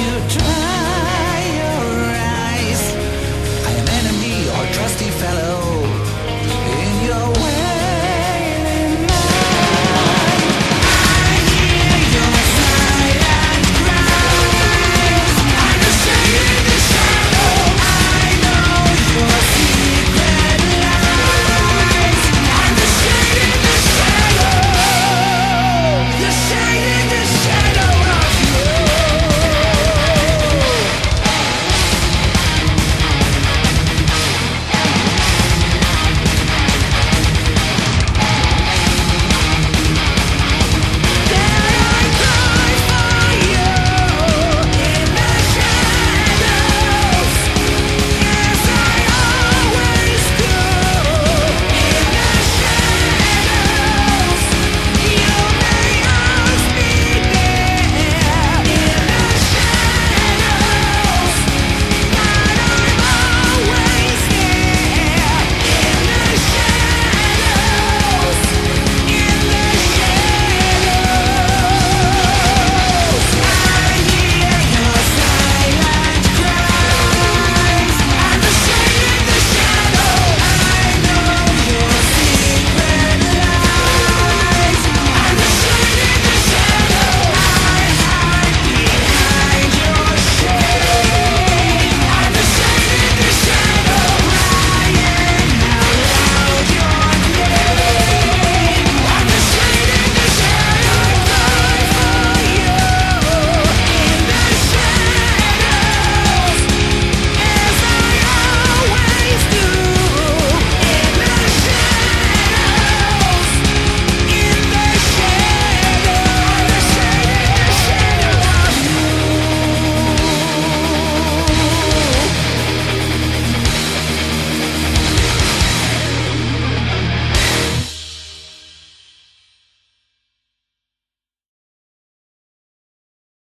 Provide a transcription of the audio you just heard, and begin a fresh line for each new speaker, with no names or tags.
you try.